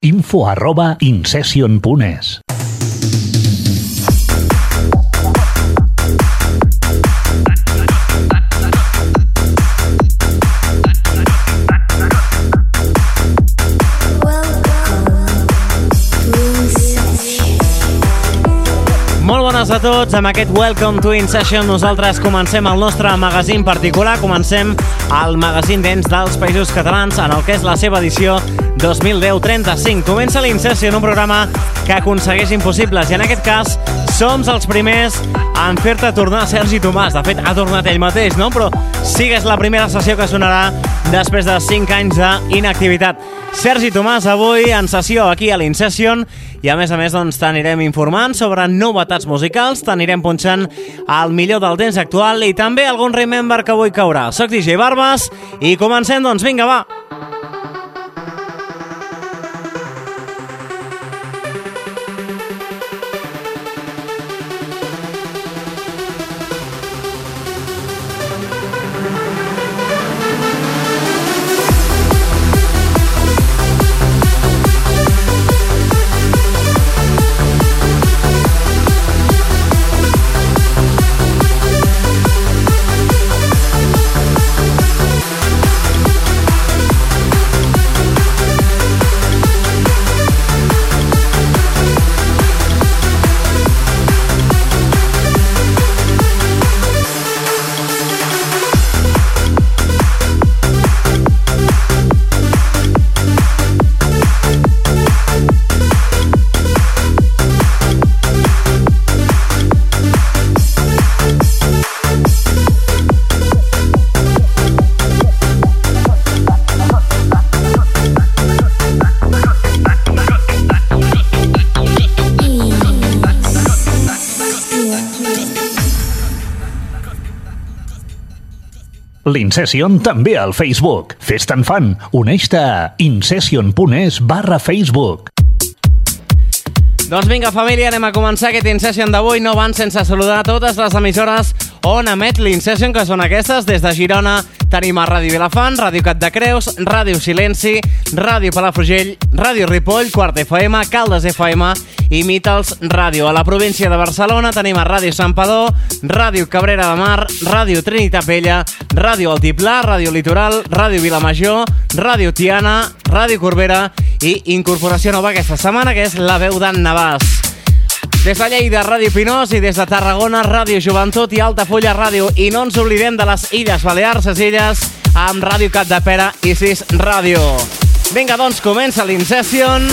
info arroba incession.es. Bones a tots, amb aquest Welcome to In Session nosaltres comencem el nostre magazín particular, comencem el magazín dents dels països catalans en el que és la seva edició 2010-35. Comença l'Incession, un programa que aconsegueix impossibles i en aquest cas som els primers en fer-te tornar Sergi Tomàs. De fet, ha tornat ell mateix, no? Però és la primera sessió que sonarà després de 5 anys d'inactivitat. Sergi Tomàs avui en sessió aquí a l'Incession i a més a més doncs t'anirem informant sobre novetats musicals, t'anirem punxant el millor del temps actual i també algun remember que avui caurà. Soc DJ Barbas i comencem doncs, vinga va! L'Incession també al Facebook. Fes-te'n fan. Uneix-te a incession.es barra Facebook. Doncs vinga, família, anem a començar aquest Incession d'avui. No van sense saludar totes les emissores on emet l'Incession, que són aquestes. Des de Girona tenim a Ràdio Vilafant, Ràdio Cat de Creus, Ràdio Silenci, Ràdio Palafrugell, Ràdio Ripoll, Quart FM, Caldes FM i Mitals Ràdio. A la província de Barcelona tenim a Ràdio Sant Padó, Ràdio Cabrera de Mar, Ràdio Trinitat Vella, Ràdio Altiplà, Ràdio Litoral, Ràdio Vilamajor, Ràdio Tiana, Ràdio Corbera i incorporació nova aquesta setmana, que és la veu d'en Navàs. Des de Lleida, Ràdio Pinós i des de Tarragona, Ràdio Joventut i Altafulla Ràdio. I no ens oblidem de les Illes Balears, les Illes, amb Ràdio Cap de Pera i Sis Ràdio. Vinga, doncs, comença l'Incession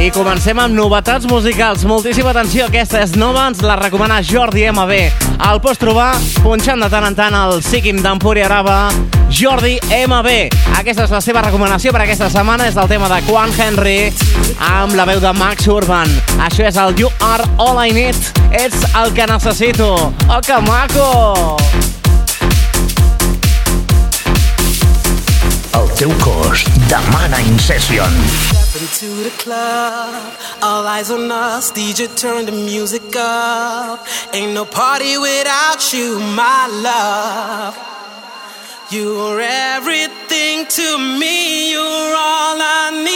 i comencem amb novetats musicals. Moltíssima atenció, aquesta és nova, ens la recomana Jordi MB. El pots trobar punxant de tant en tant el Sikim d'Empúria Araba, Jordi MB. Aquesta és la seva recomanació per aquesta setmana, és el tema de Quan Henry amb la veu de Max Urban. Això és el You Are All I Need, ets el que necessito. Oh, que maco! El teu cos demana Incession. Into the club, all eyes on us. DJ turn the music up. Ain't no party without you, my love. You're everything to me. You're all I need.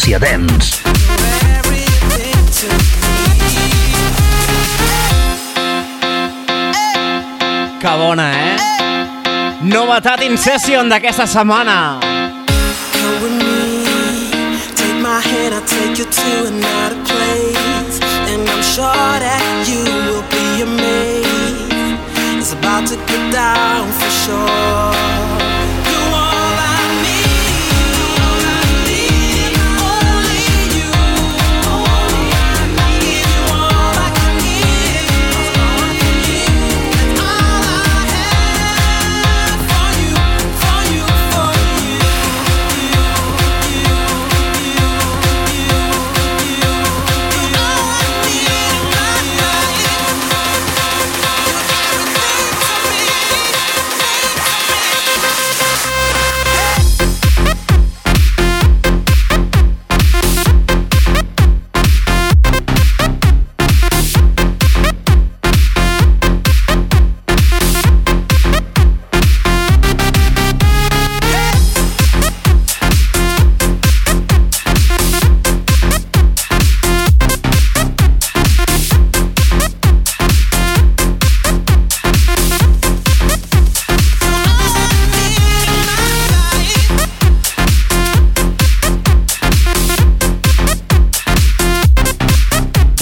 Essència Dance. Que bona, eh? Novetat in session d'aquesta setmana. Come with me, take my hand, I'll take you to another place. And I'm sure that you will be amazed. It's about to go down for sure.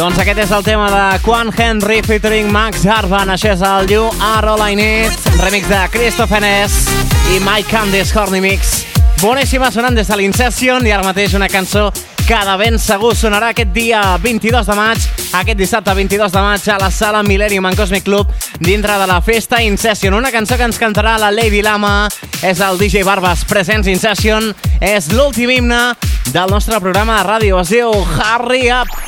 Doncs aquest és el tema de Quan Henry featuring Max Harvan. Això és el You Are All I Need, remix de Christopher Ness i Mike Candice Horny Mix. Boníssima sonant des de l'Incession i ara mateix una cançó que de ben segur sonarà aquest dia 22 de maig, aquest dissabte 22 de maig a la sala Millennium en Cosmic Club dintre de la festa Incession. Una cançó que ens cantarà la Lady Lama, és el DJ Barbas Presents Incession, és l'últim himne del nostre programa de ràdio. Es diu Hurry Up.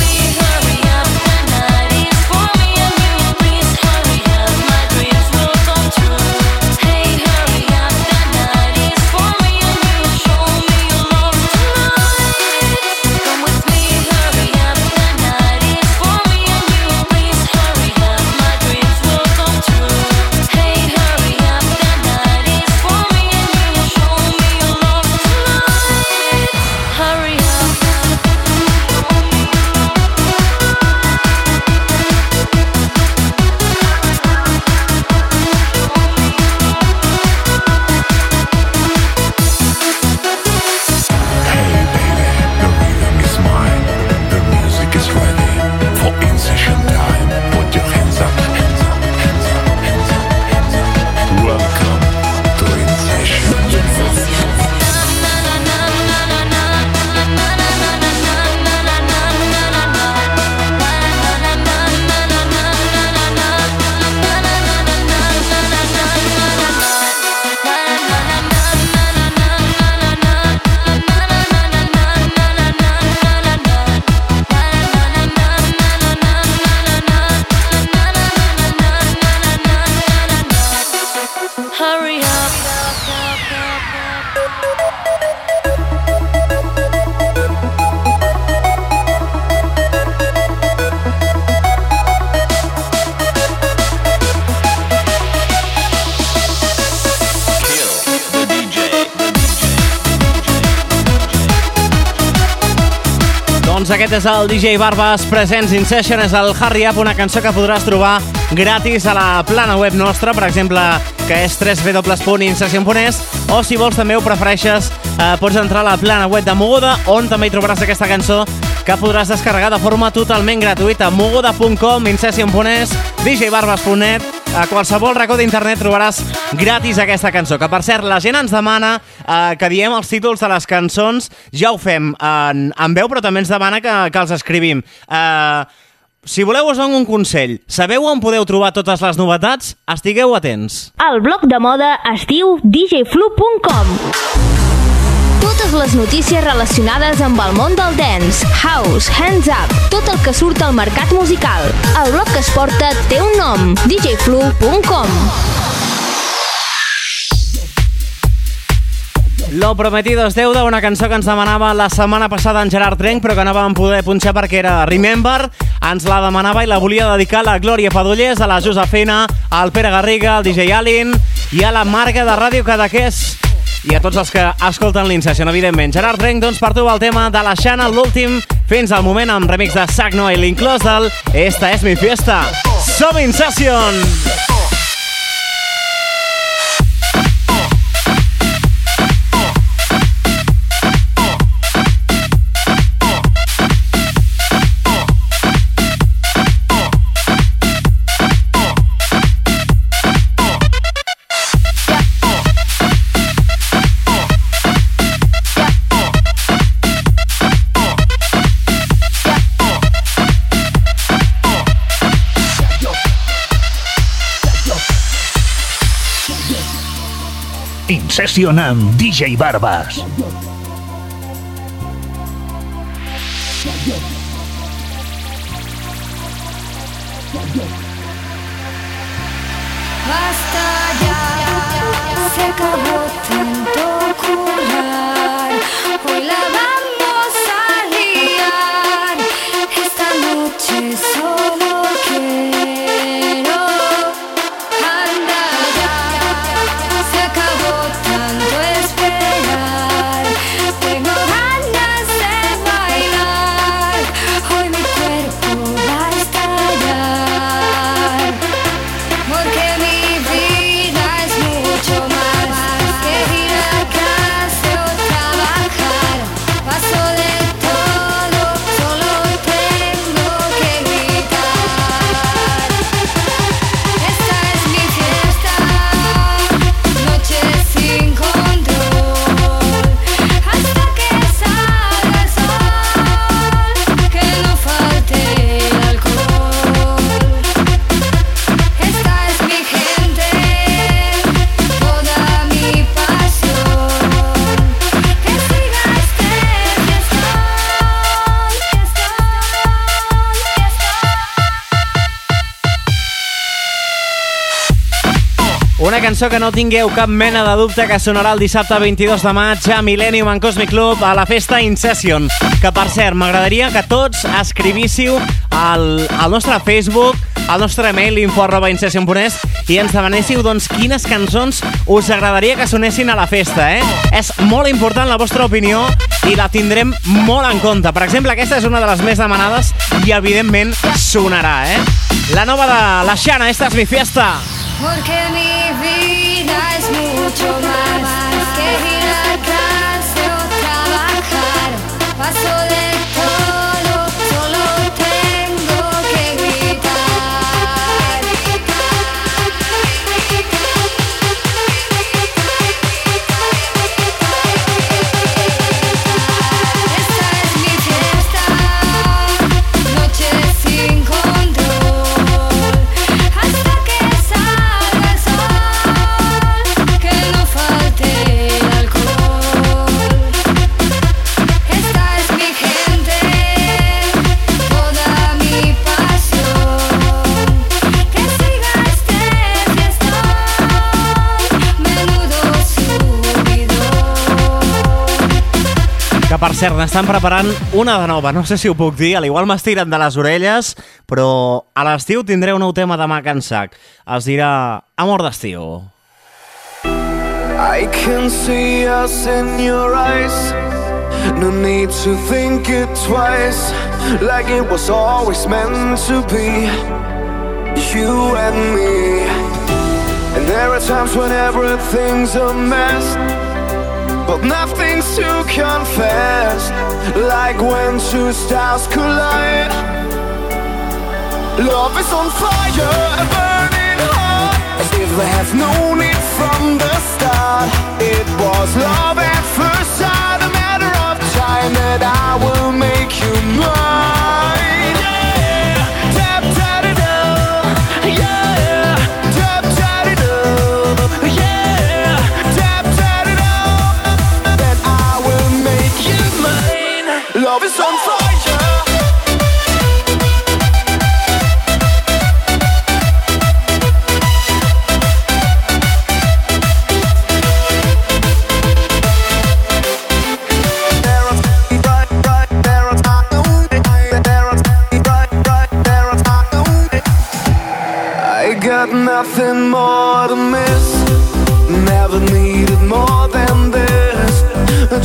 aquest és el DJ Barbas Presents in Session, és el Hurry Up, una cançó que podràs trobar gratis a la plana web nostra, per exemple, que és www.insession.es, o si vols també ho prefereixes, eh, pots entrar a la plana web de Mogoda, on també hi trobaràs aquesta cançó que podràs descarregar de forma totalment gratuïta. mogoda.com, insession.es, djbarbas.net a qualsevol racó d'internet trobaràs gratis aquesta cançó. Que, per cert, la gent ens demana eh, que diem els títols de les cançons. Ja ho fem en, en veu, però també ens demana que, que els escrivim. Eh, si voleu us dono un consell. Sabeu on podeu trobar totes les novetats? Estigueu atents. El blog de moda es diu djflu.com Totes les notícies relacionades amb el món del dance, house, hands up, tot el que surt al mercat musical. El blog que es porta té un nom, djflu.com Lo prometido es deuda, una cançó que ens demanava la setmana passada en Gerard Trenc, però que no vam poder punxar perquè era Remember. Ens la demanava i la volia dedicar a la Glòria Padullés, a la Josefina, al Pere Garriga, al DJ Alin i a la Marga de Ràdio Cadaqués i a tots els que escolten l'Incession, evidentment. Gerard Trenc, doncs, per tu el tema de la Xana, l'últim, fins al moment amb remix de Sac Noel, l'inclòs del Esta és mi fiesta. Som Incession! Incession amb DJ Barbas. Cançó que no tingueu cap mena de dubte que sonarà el dissabte 22 de maig a Millennium en Cosmic Club a la festa Incession. Que, per cert, m'agradaria que tots escrivíssiu al, al nostre Facebook, al nostre mail info arroba incession.es i ens demanéssiu doncs, quines cançons us agradaria que sonessin a la festa. Eh? És molt important la vostra opinió i la tindrem molt en compte. Per exemple, aquesta és una de les més demanades i, evidentment, sonarà. Eh? La nova de la Xana, esta és mi fiesta. Porque mi vida per cert, n'estan preparant una de nova. No sé si ho puc dir, al igual m'estiren de les orelles, però a l'estiu tindré un nou tema de Mac en sac. Es dirà Amor d'estiu. I can see us in your eyes. No need to think it twice. Like it was always meant to be. You and me. And there are times when everything's a mess. But nothing's to confess. Like when two stars collide. Love is on fire, a burning hot. I have known it from the start, it was love at first sight, a matter of time that I will make you mine. Love is on fire. I got nothing more to miss. Never needed more than this.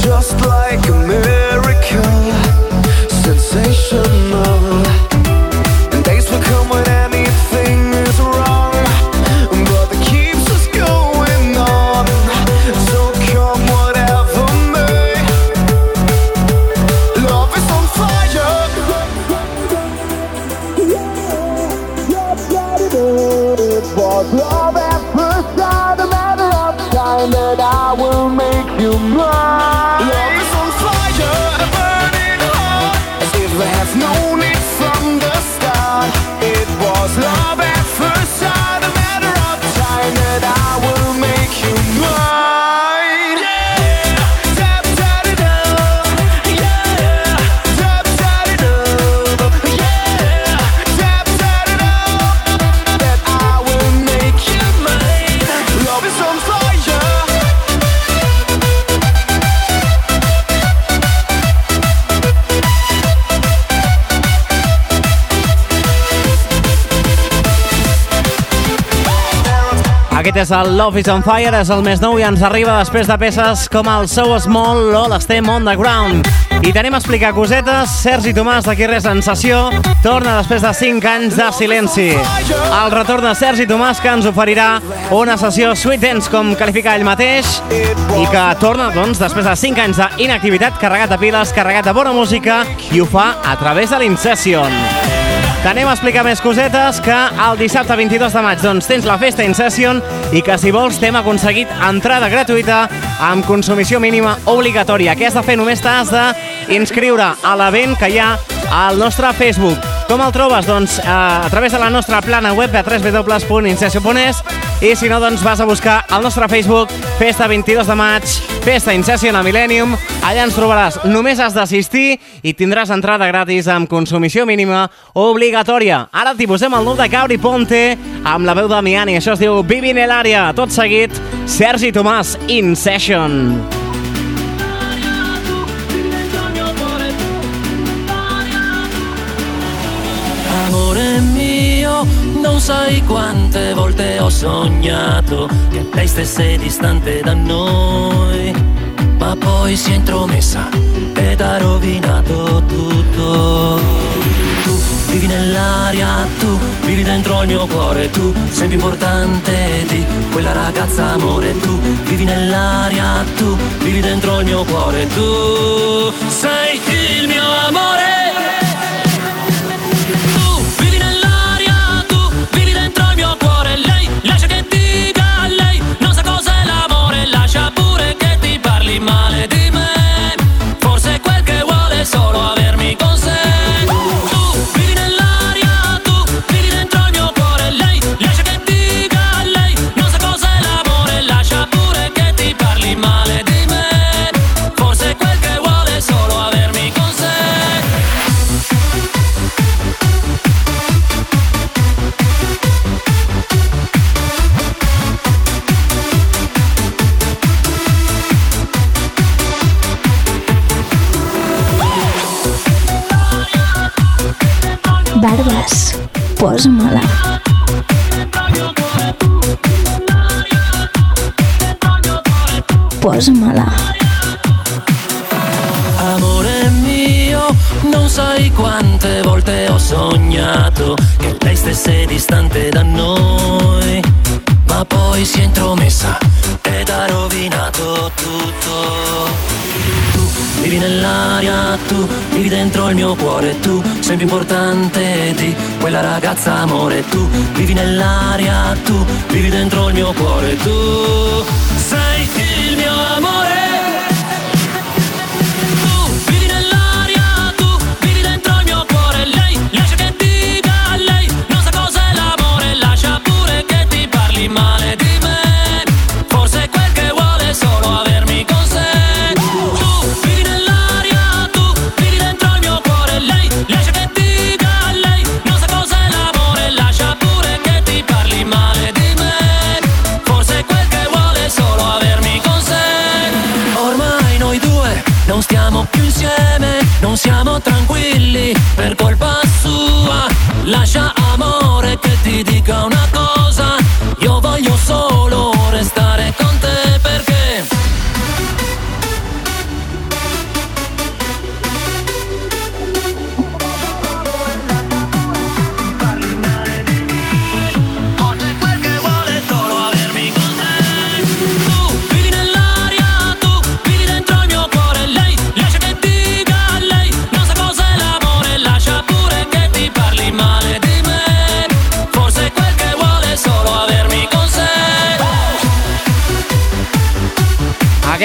Just like a miracle, control Aquest és el Love is on Fire, és el més nou i ens arriba després de peces com el So Small o l'Estem on the Ground. I tenim a explicar cosetes. Sergi Tomàs, d'aquí res en sessió, torna després de 5 anys de silenci. El retorn de Sergi Tomàs que ens oferirà una sessió Sweet Dance, com qualifica ell mateix, i que torna, doncs, després de 5 anys d'inactivitat, carregat de piles, carregat de bona música, i ho fa a través de l'Incession. T'anem a explicar més cosetes que el dissabte 22 de maig doncs, tens la festa In Session i que si vols t'hem aconseguit entrada gratuïta amb consumició mínima obligatòria. Què has de fer? Només t'has d'inscriure a l'event que hi ha al nostre Facebook. Com el trobes? Doncs eh, a través de la nostra plana web a www.incession.es i si no, doncs vas a buscar al nostre Facebook Festa 22 de maig, Festa Incession a Millennium. Allà ens trobaràs. Només has d'assistir i tindràs entrada gratis amb consumició mínima obligatòria. Ara t'hi posem el nou de Cabri Ponte amb la veu de Miani. Això es diu Vivint el àrea. Tot seguit, Sergi Tomàs, In non sai quante volte ho sognato che lei stesse distante da noi, ma poi si è intromessa ed ha rovinato tutto. Tu vivi nell'aria, tu vivi dentro il mio cuore, tu sei più importante di quella ragazza amore, tu vivi nell'aria, tu vivi dentro il mio cuore, tu sei il mio amore. Barbes, posa-me-la. Posa-me-la. Amore mio, non sai quante volte ho sognato che lei stesse distante da noi, ma poi si è intromessa t'ha rovinato tutto. Tu vivi nell'aria, tu vivi dentro il mio cuore, tu sei più importante di quella ragazza amore, tu vivi nell'aria, tu vivi dentro il mio cuore, tu sei il mio amore. per colpa sua lascia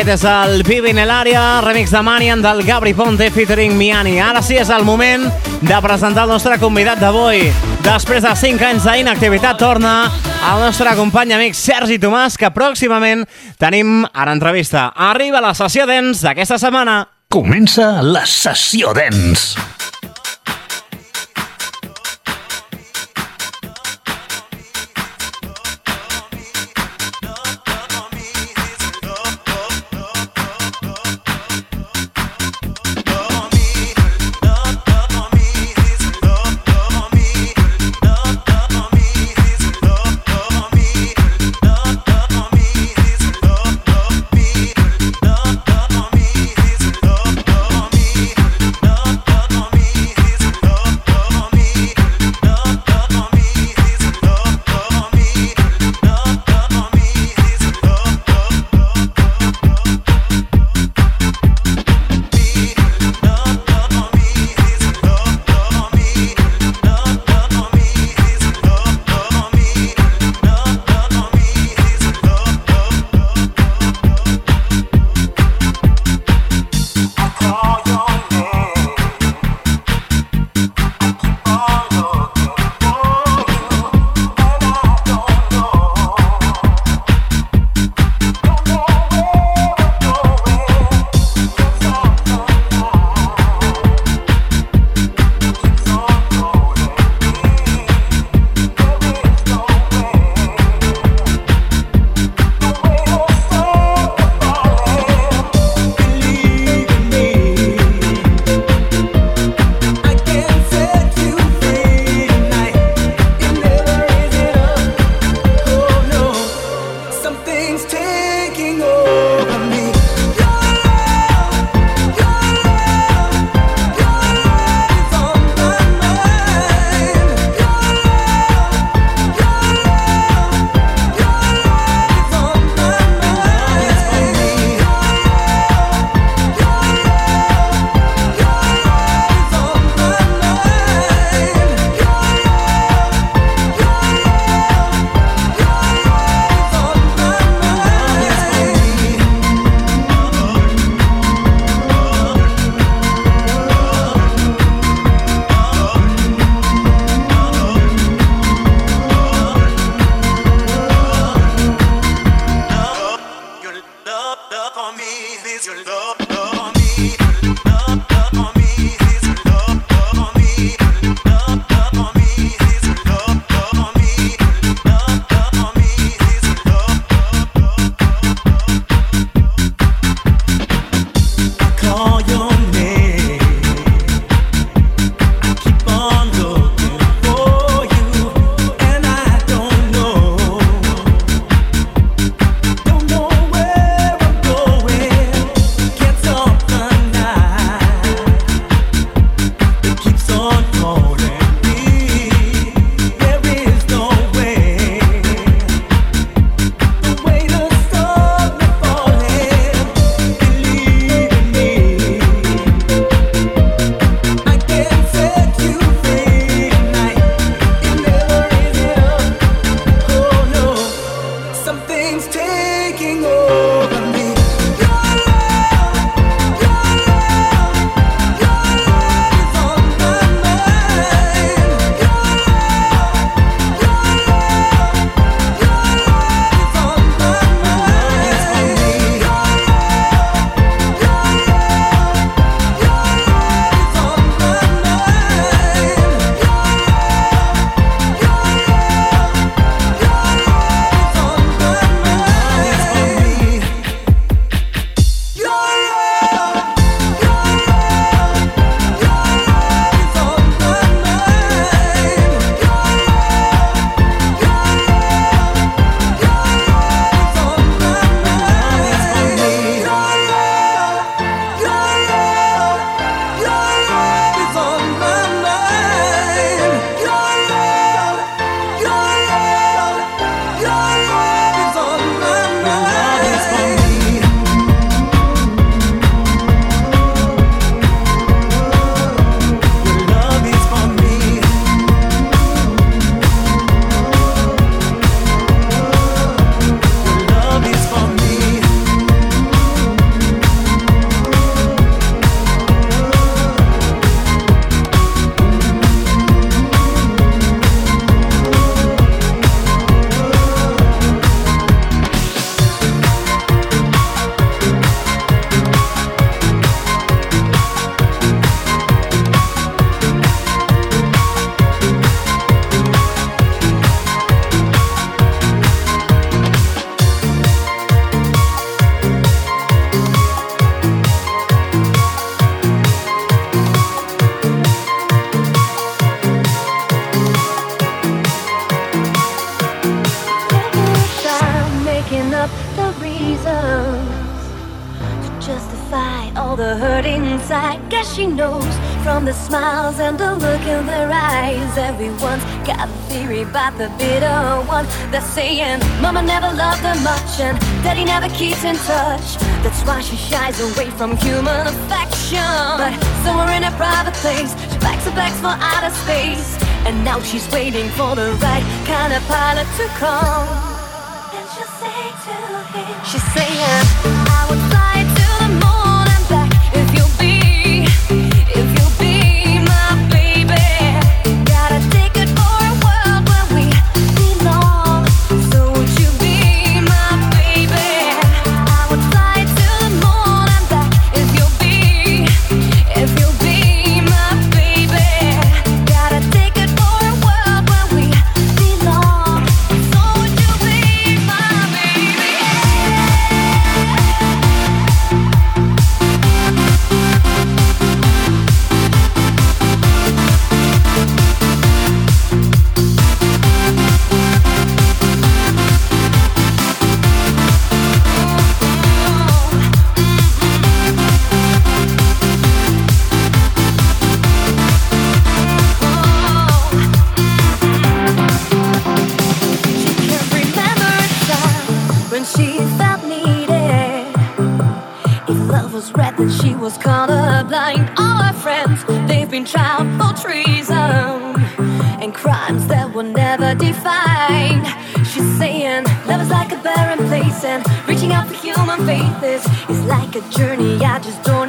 Aquest és el Vivi en l'àrea, remix de Manian del Gabri Ponte featuring Miani. Ara sí és el moment de presentar el nostre convidat d'avui. Després de 5 anys d'inactivitat torna el nostre company amic Sergi Tomàs, que pròximament tenim a l'entrevista. Arriba la sessió d'ens d'aquesta setmana. Comença la sessió d'ens. The hurt inside. Guess she knows from the smiles and the look in their eyes. Everyone's got a theory about the bitter one. They're saying Mama never loved her much and Daddy never keeps in touch. That's why she shies away from human affection. But somewhere in a private place, she packs her bags for outer space. And now she's waiting for the right kind of pilot to come. And she'll say to him, She's saying, I would fly been tried for treason and crimes that were never defined. She's saying love is like a barren place, and reaching out for human faith is, is like a journey I just don't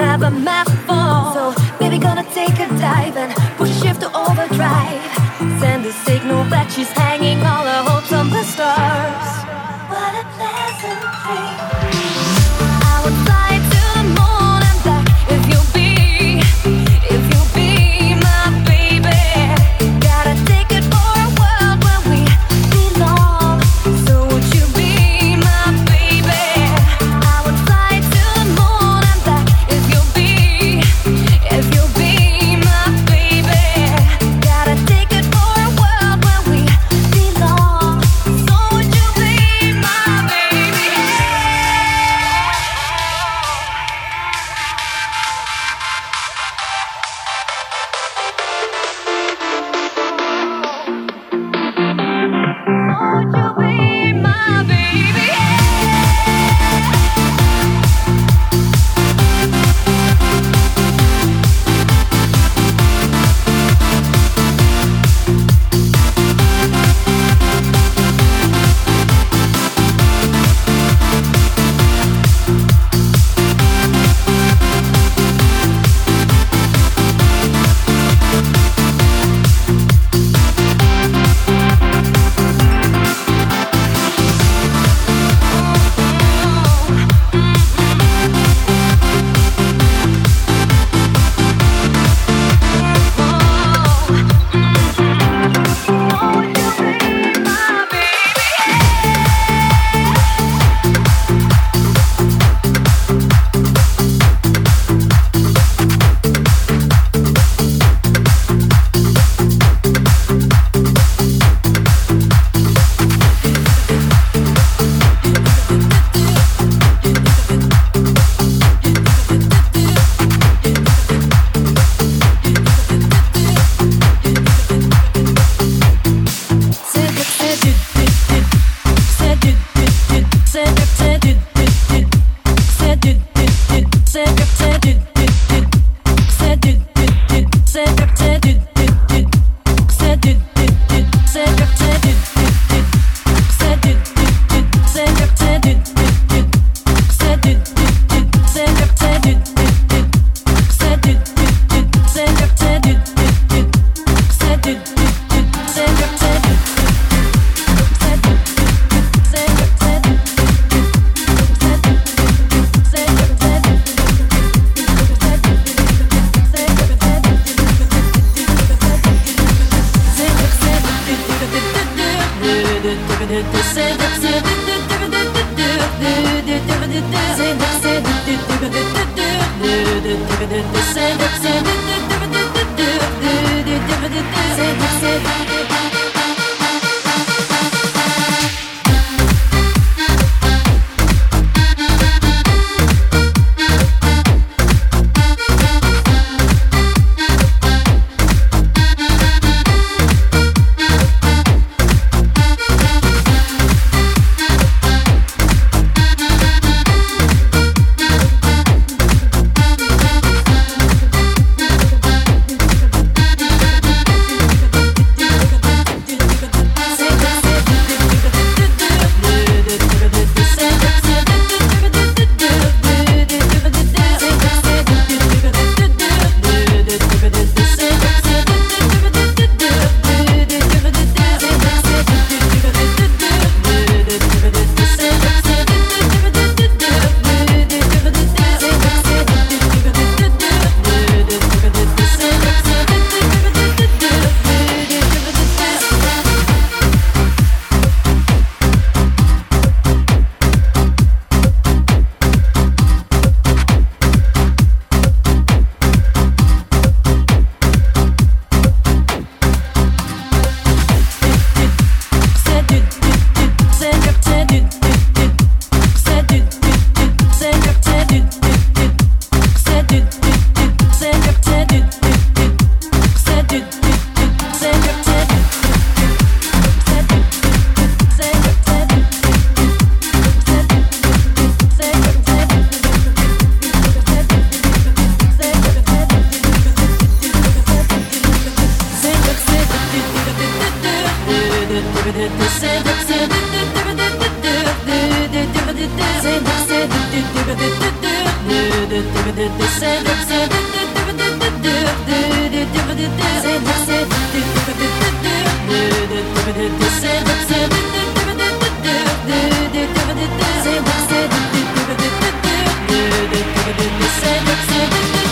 It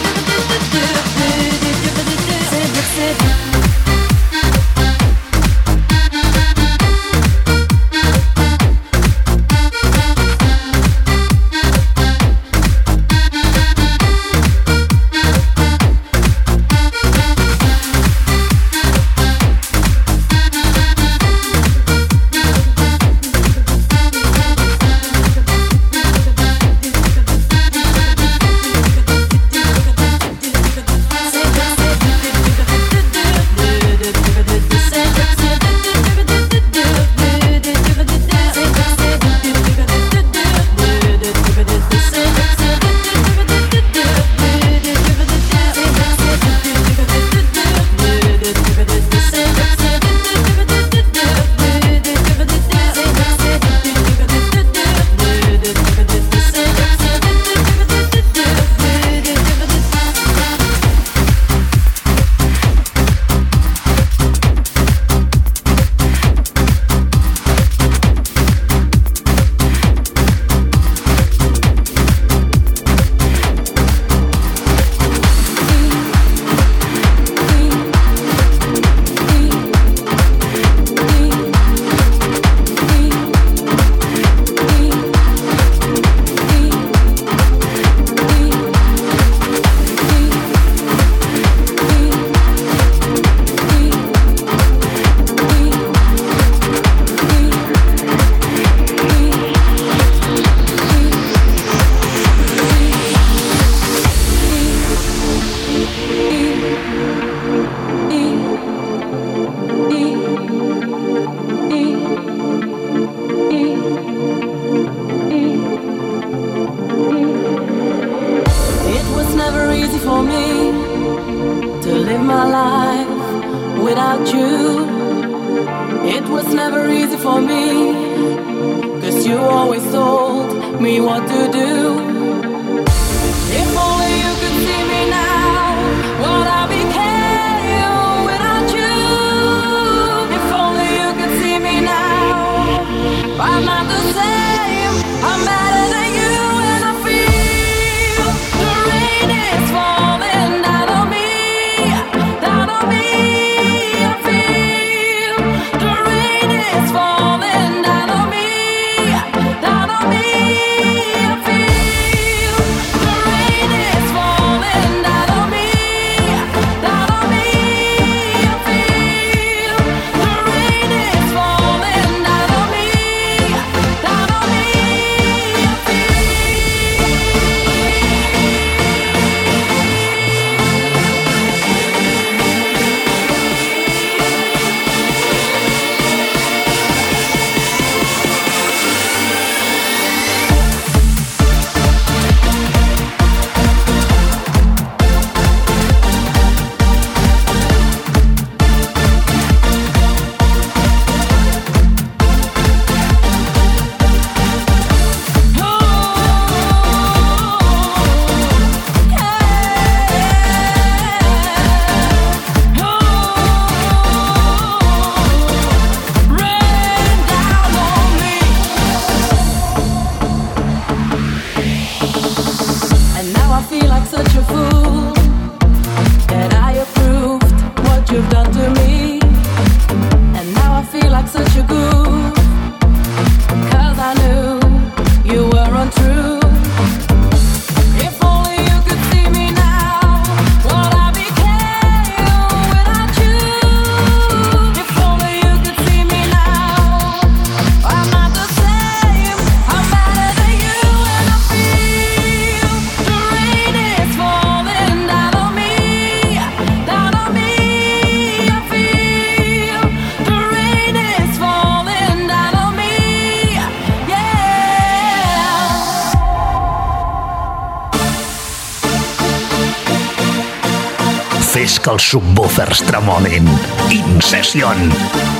els subwoofers tremolin. Incession.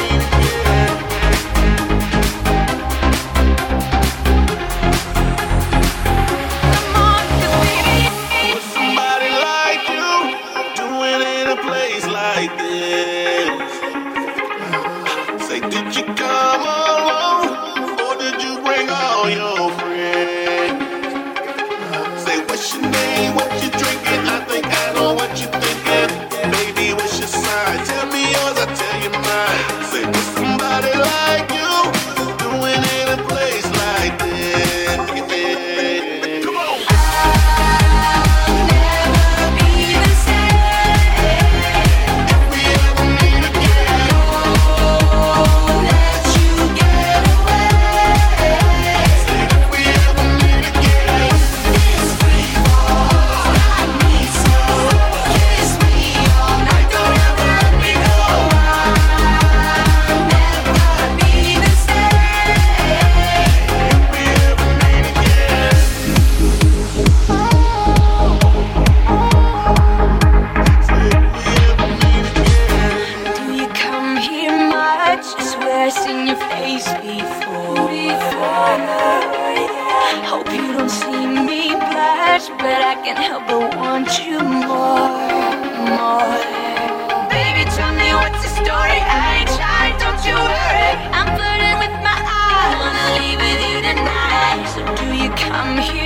Do you come here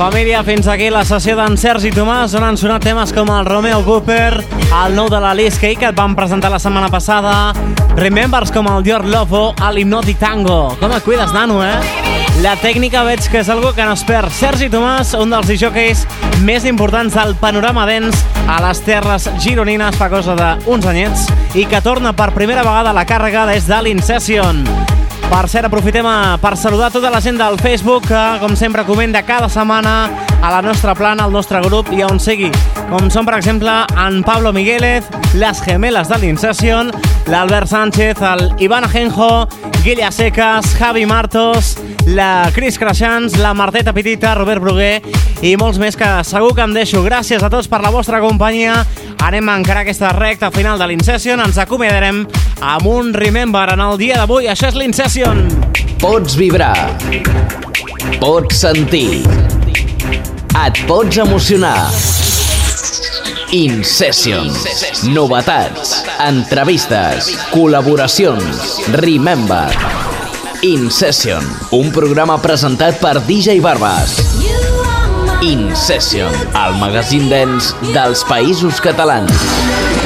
Família, fins aquí la sessió d'en Sergi Tomàs, on han sonat temes com el Romeo Cooper, el nou de la Liz Kay, que et vam presentar la setmana passada, Remembers com el Dior Lovo, a l'Hipnotic Tango. Com et cuides, nano, eh? La tècnica veig que és algo que no es perd. Sergi Tomàs, un dels disjockeys més importants del panorama dens a les terres gironines fa cosa d'uns anyets i que torna per primera vegada a la càrrega des de l'Incession. Per cert, aprofitem a, per saludar tota la gent del Facebook que, com sempre, comenta cada setmana a la nostra plana, al nostre grup i a on sigui. Com són, per exemple, en Pablo Migueles, les gemeles de l'Incession, l'Albert Sánchez, el Iván Ajenjo, Guilla Secas, Javi Martos, la Cris Creixans, la Marteta Petita, Robert Bruguer i molts més que segur que em deixo. Gràcies a tots per la vostra companyia. Anem a encarar aquesta recta final de l'Incession. Ens acomiadarem amb un Remember en el dia d'avui. Això és l'Incession. Pots vibrar. Pots sentir. Et pots emocionar. Incession. Novetats. Entrevistes. Col·laboracions. Remember. Incession. Un programa presentat per DJ Barbas. Incession. El magazín dens dels països catalans.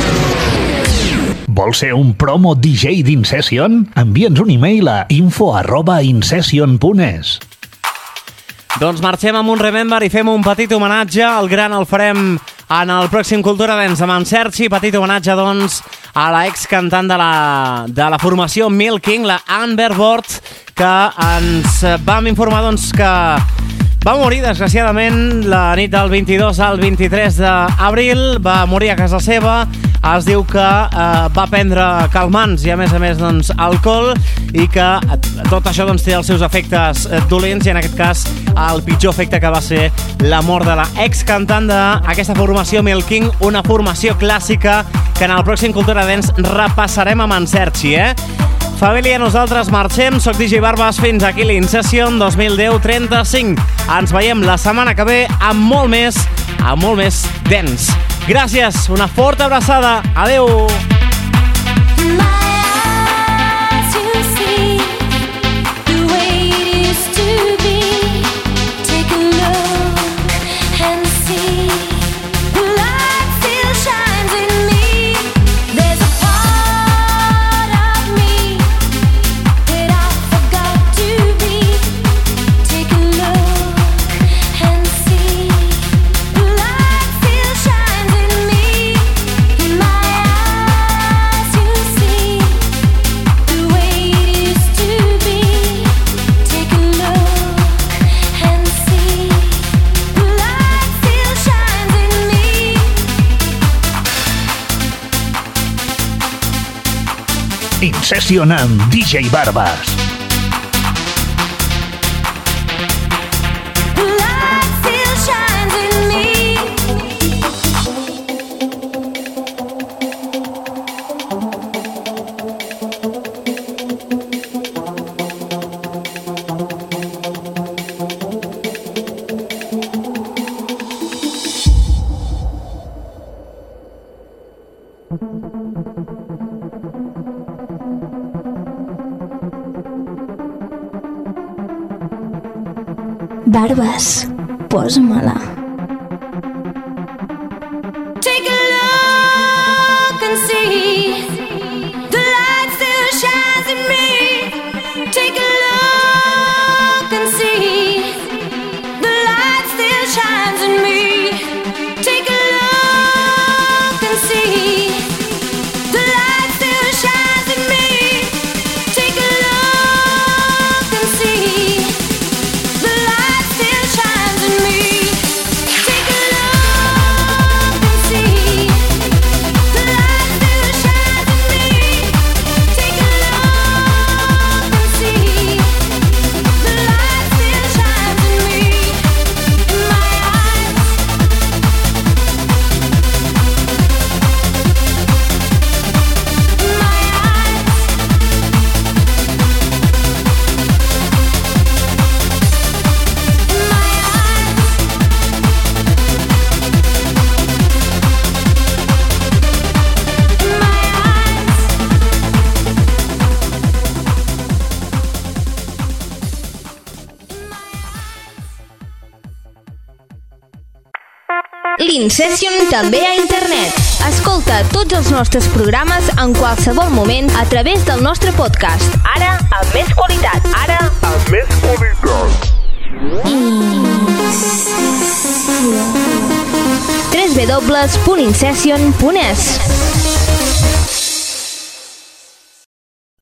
Vols ser un promo DJ d'Incession? Envia'ns un e-mail a info arroba incession.es. Doncs marxem amb un Remember i fem un petit homenatge. El gran el farem en el pròxim Cultura Dents amb en Sergi. Petit homenatge, doncs, a la cantant de la, de la formació Milking, la Amber Bort, que ens vam informar, doncs, que va morir, desgraciadament, la nit del 22 al 23 d'abril. Va morir a casa seva. Es diu que eh, va prendre calmants i, a més a més, doncs, alcohol i que tot això doncs, té els seus efectes eh, dolents i, en aquest cas, el pitjor efecte que va ser la mort de la ex-cantant d'aquesta formació Milking, una formació clàssica que en el pròxim Cultura Dents repassarem amb en Sergi, eh? Família, nosaltres marxem. Soc DJ Barbas. Fins aquí l'Incession 2010-35. Ens veiem la setmana que ve amb molt més, amb molt més dents. Gràcies, una forta abraçada. Adeu! Incession amb DJ Barbas. Barbes, posa-me-la. L'Incession també a internet. Escolta tots els nostres programes en qualsevol moment a través del nostre podcast. Ara, amb més qualitat. Ara, amb més qualitat. www.incession.es